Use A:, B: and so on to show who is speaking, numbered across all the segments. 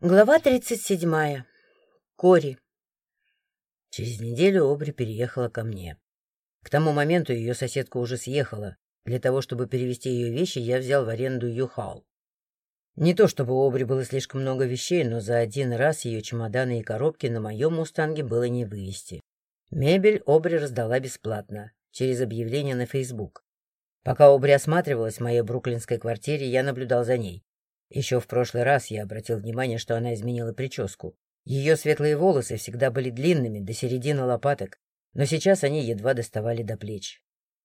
A: Глава тридцать седьмая. Кори.
B: Через неделю Обри переехала ко мне. К тому моменту ее соседка уже съехала. Для того, чтобы перевести ее вещи, я взял в аренду Юхал. Не то чтобы у Обри было слишком много вещей, но за один раз ее чемоданы и коробки на моем «Мустанге» было не вывести. Мебель Обри раздала бесплатно, через объявление на Facebook. Пока Обри осматривалась в моей бруклинской квартире, я наблюдал за ней. Еще в прошлый раз я обратил внимание, что она изменила прическу. Ее светлые волосы всегда были длинными, до середины лопаток, но сейчас они едва доставали до плеч.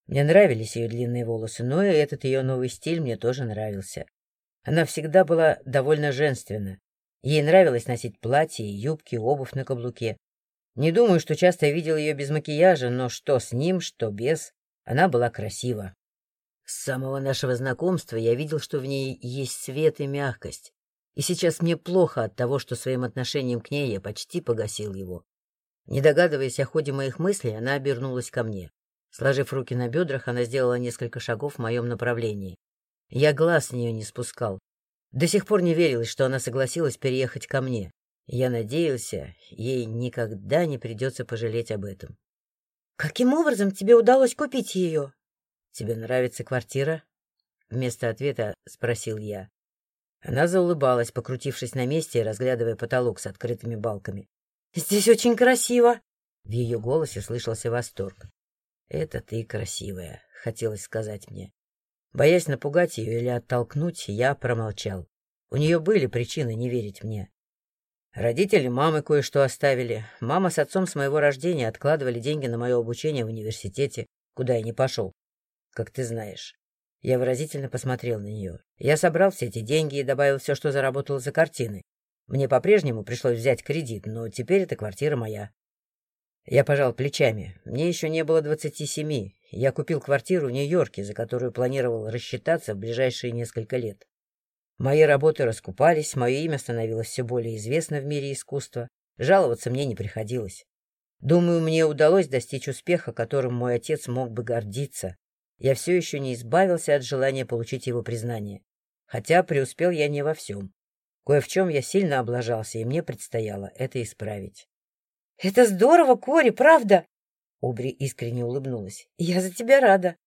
B: Мне нравились ее длинные волосы, но и этот ее новый стиль мне тоже нравился. Она всегда была довольно женственна. Ей нравилось носить платья, юбки, обувь на каблуке. Не думаю, что часто видел ее без макияжа, но что с ним, что без, она была красива. С самого нашего знакомства я видел, что в ней есть свет и мягкость. И сейчас мне плохо от того, что своим отношением к ней я почти погасил его. Не догадываясь о ходе моих мыслей, она обернулась ко мне. Сложив руки на бедрах, она сделала несколько шагов в моем направлении. Я глаз с нее не спускал. До сих пор не верилось, что она согласилась переехать ко мне. Я надеялся, ей никогда не придется пожалеть об этом.
A: — Каким образом тебе удалось купить ее?
B: «Тебе нравится квартира?» Вместо ответа спросил я. Она заулыбалась, покрутившись на месте и разглядывая потолок с открытыми балками.
A: «Здесь очень красиво!»
B: В ее голосе слышался восторг. «Это ты красивая», — хотелось сказать мне. Боясь напугать ее или оттолкнуть, я промолчал. У нее были причины не верить мне. Родители мамы кое-что оставили. Мама с отцом с моего рождения откладывали деньги на мое обучение в университете, куда я не пошел как ты знаешь. Я выразительно посмотрел на нее. Я собрал все эти деньги и добавил все, что заработал за картины. Мне по-прежнему пришлось взять кредит, но теперь эта квартира моя. Я пожал плечами. Мне еще не было двадцати семи. Я купил квартиру в Нью-Йорке, за которую планировал рассчитаться в ближайшие несколько лет. Мои работы раскупались, мое имя становилось все более известно в мире искусства. Жаловаться мне не приходилось. Думаю, мне удалось достичь успеха, которым мой отец мог бы гордиться. Я все еще не избавился от желания получить его признание. Хотя преуспел я не во всем. Кое в чем я сильно облажался, и мне предстояло это исправить.
A: — Это здорово, Кори, правда? Обри искренне улыбнулась. — Я за тебя рада.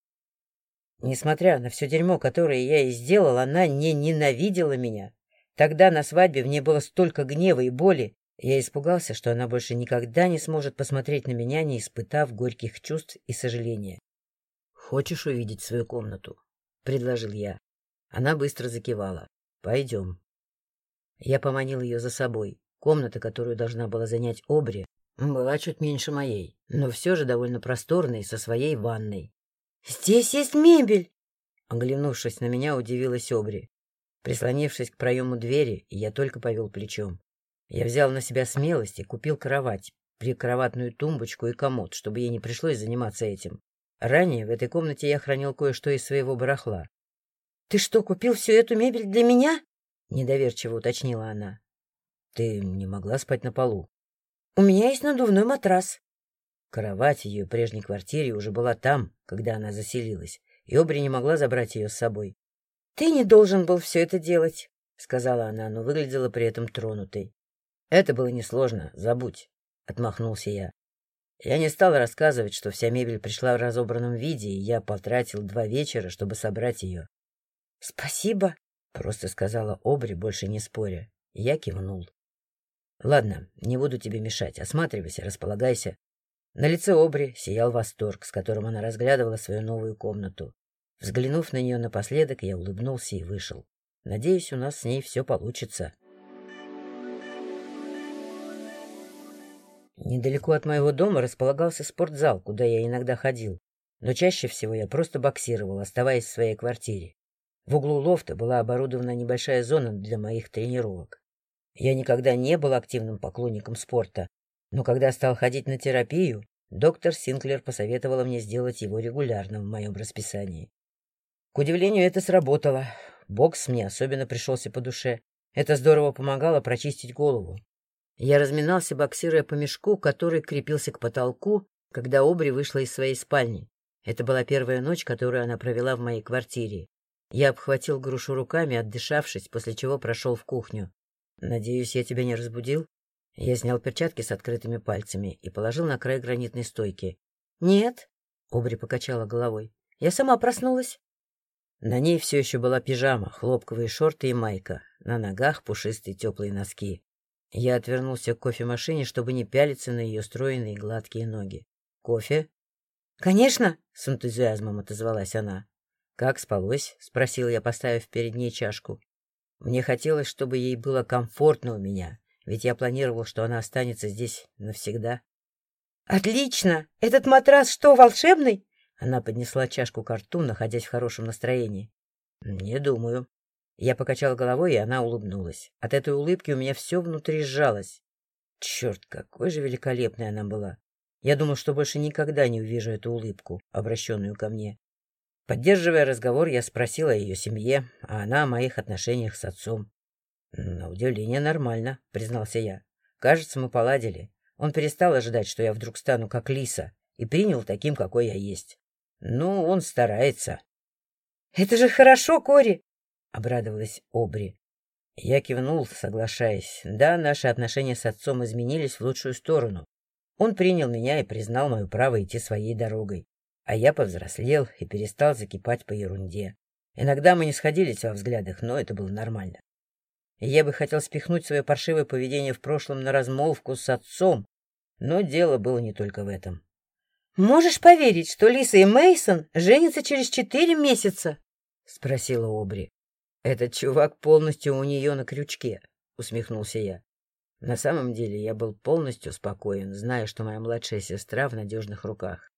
B: Несмотря на все дерьмо, которое я ей сделал, она не ненавидела меня. Тогда на свадьбе в ней было столько гнева и боли. Я испугался, что она больше никогда не сможет посмотреть на меня, не испытав горьких чувств и сожаления. «Хочешь увидеть свою комнату?» — предложил я. Она быстро закивала. «Пойдем». Я поманил ее за собой. Комната, которую должна была занять Обри, была чуть меньше моей, но все же довольно просторной, со своей ванной.
A: «Здесь есть мебель!»
B: Оглянувшись на меня, удивилась Обри. Прислонившись к проему двери, я только повел плечом. Я взял на себя смелость и купил кровать, прикроватную тумбочку и комод, чтобы ей не пришлось заниматься этим. Ранее в этой комнате я хранил кое-что из своего барахла.
A: — Ты что, купил всю эту мебель для меня?
B: — недоверчиво уточнила она. — Ты не могла спать на полу?
A: — У меня есть надувной матрас.
B: Кровать в ее прежней квартире уже была там, когда она заселилась, и Обри не могла забрать ее с собой.
A: — Ты не должен был все это делать, — сказала она, но выглядела при этом тронутой.
B: — Это было несложно, забудь, — отмахнулся я. Я не стал рассказывать, что вся мебель пришла в разобранном виде, и я потратил два вечера, чтобы собрать ее.
A: — Спасибо, —
B: просто сказала Обри, больше не споря. Я кивнул. — Ладно, не буду тебе мешать. Осматривайся, располагайся. На лице Обри сиял восторг, с которым она разглядывала свою новую комнату. Взглянув на нее напоследок, я улыбнулся и вышел. Надеюсь, у нас с ней все получится. — Недалеко от моего дома располагался спортзал, куда я иногда ходил, но чаще всего я просто боксировал, оставаясь в своей квартире. В углу лофта была оборудована небольшая зона для моих тренировок. Я никогда не был активным поклонником спорта, но когда стал ходить на терапию, доктор Синклер посоветовала мне сделать его регулярным в моем расписании. К удивлению, это сработало. Бокс мне особенно пришелся по душе. Это здорово помогало прочистить голову. Я разминался, боксируя по мешку, который крепился к потолку, когда Обри вышла из своей спальни. Это была первая ночь, которую она провела в моей квартире. Я обхватил грушу руками, отдышавшись, после чего прошел в кухню. Надеюсь, я тебя не разбудил? Я снял перчатки с открытыми пальцами и положил на край гранитной стойки.
A: Нет, Обри покачала головой. Я сама проснулась.
B: На ней все еще была пижама, хлопковые шорты и майка. На ногах пушистые теплые носки. Я отвернулся к кофемашине, чтобы не пялиться на ее стройные гладкие ноги. «Кофе?»
A: «Конечно!»
B: — с энтузиазмом отозвалась она. «Как спалось?» — спросил я, поставив перед ней чашку. Мне хотелось, чтобы ей было комфортно у меня, ведь я планировал, что она останется здесь навсегда.
A: «Отлично! Этот матрас что, волшебный?»
B: Она поднесла чашку к рту, находясь в хорошем настроении. «Не думаю». Я покачал головой, и она улыбнулась. От этой улыбки у меня все внутри сжалось. Черт, какой же великолепной она была. Я думал, что больше никогда не увижу эту улыбку, обращенную ко мне. Поддерживая разговор, я спросил о ее семье, а она о моих отношениях с отцом. — На удивление нормально, — признался я. Кажется, мы поладили. Он перестал ожидать, что я вдруг стану как лиса, и принял таким, какой я есть. Ну, он старается.
A: — Это же хорошо, Кори!
B: — обрадовалась Обри. Я кивнул, соглашаясь. Да, наши отношения с отцом изменились в лучшую сторону. Он принял меня и признал мое право идти своей дорогой. А я повзрослел и перестал закипать по ерунде. Иногда мы не сходились во взглядах, но это было нормально. Я бы хотел спихнуть свое паршивое поведение в прошлом на размолвку с отцом, но дело было не только в этом.
A: «Можешь поверить, что Лиса и Мейсон женятся через четыре месяца?»
B: — спросила Обри. «Этот чувак полностью у нее на крючке», — усмехнулся я. На самом деле я был полностью спокоен, зная, что моя младшая сестра в надежных руках.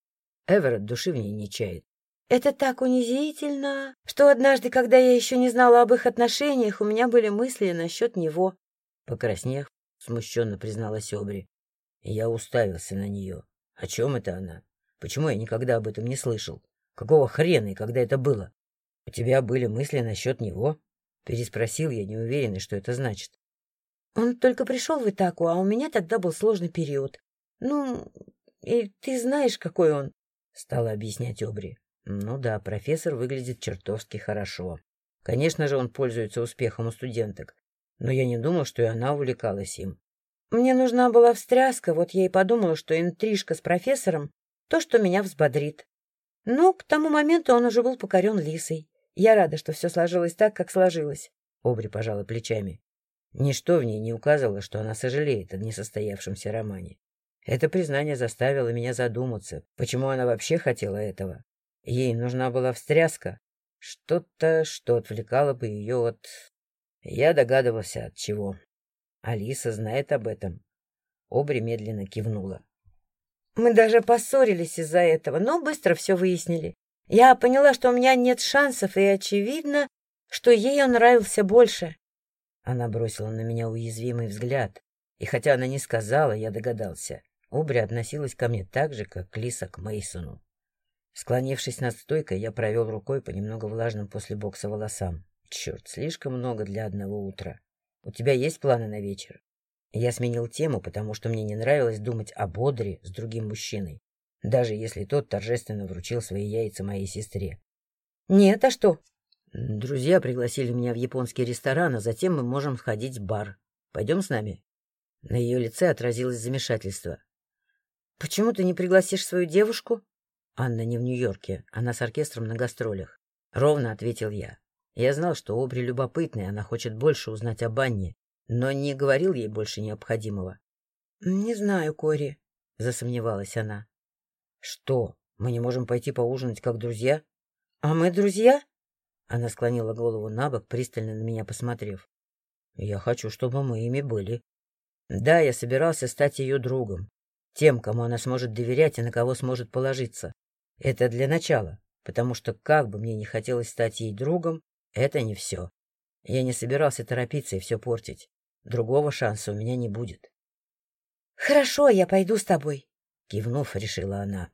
B: Эверетт души в ней не чает.
A: Это так унизительно, что однажды, когда я еще не знала об их отношениях, у меня были мысли насчет него.
B: Покраснев, смущенно призналась Обри. Я уставился на нее. О чем это она? Почему я никогда об этом не слышал? Какого хрена и когда это было? У тебя были мысли насчет него? Переспросил я, неуверенный, что это значит.
A: Он только пришел в Итаку, а у меня тогда был сложный период. Ну, и ты знаешь, какой он.
B: — стала объяснять Обри. «Ну да, профессор выглядит чертовски хорошо. Конечно же, он пользуется успехом у студенток, но я не думал, что и она увлекалась им.
A: Мне нужна была встряска, вот я и подумала, что интрижка с профессором — то, что меня взбодрит. Но к тому моменту он уже был покорен Лисой. Я рада, что все сложилось так, как сложилось.
B: Обри пожала плечами. Ничто в ней не указывало, что она сожалеет о несостоявшемся романе. Это признание заставило меня задуматься, почему она вообще хотела этого. Ей нужна была встряска, что-то, что отвлекало бы ее от... Я догадывался, от чего. Алиса знает об этом. Обри медленно кивнула.
A: Мы даже поссорились из-за этого, но быстро все выяснили. Я поняла, что у меня нет шансов, и очевидно, что ей он нравился больше.
B: Она бросила на меня уязвимый взгляд, и хотя она не сказала, я догадался. Обри относилась ко мне так же, как Лиса к Мейсону. Склонившись над стойкой, я провел рукой по немного влажным после бокса волосам. Черт, слишком много для одного утра. У тебя есть планы на вечер? Я сменил тему, потому что мне не нравилось думать о Бодре с другим мужчиной, даже если тот торжественно вручил свои яйца моей сестре.
A: Нет, а что?
B: Друзья пригласили меня в японский ресторан, а затем мы можем сходить в бар. Пойдем с нами? На ее лице отразилось замешательство.
A: «Почему ты не пригласишь свою девушку?»
B: «Анна не в Нью-Йорке, она с оркестром на гастролях». Ровно ответил я. Я знал, что Обри любопытная, она хочет больше узнать об Анне, но не говорил ей больше необходимого.
A: «Не знаю, Кори», —
B: засомневалась она. «Что, мы не можем пойти поужинать как друзья?»
A: «А мы друзья?»
B: Она склонила голову на бок, пристально на меня посмотрев. «Я хочу, чтобы мы ими были». Да, я собирался стать ее другом, тем, кому она сможет доверять и на кого сможет положиться. Это для начала, потому что как бы мне не хотелось стать ей другом, это не все. Я не собирался торопиться и все портить. Другого шанса у меня не будет.
A: — Хорошо, я пойду с тобой, —
B: кивнув, решила она.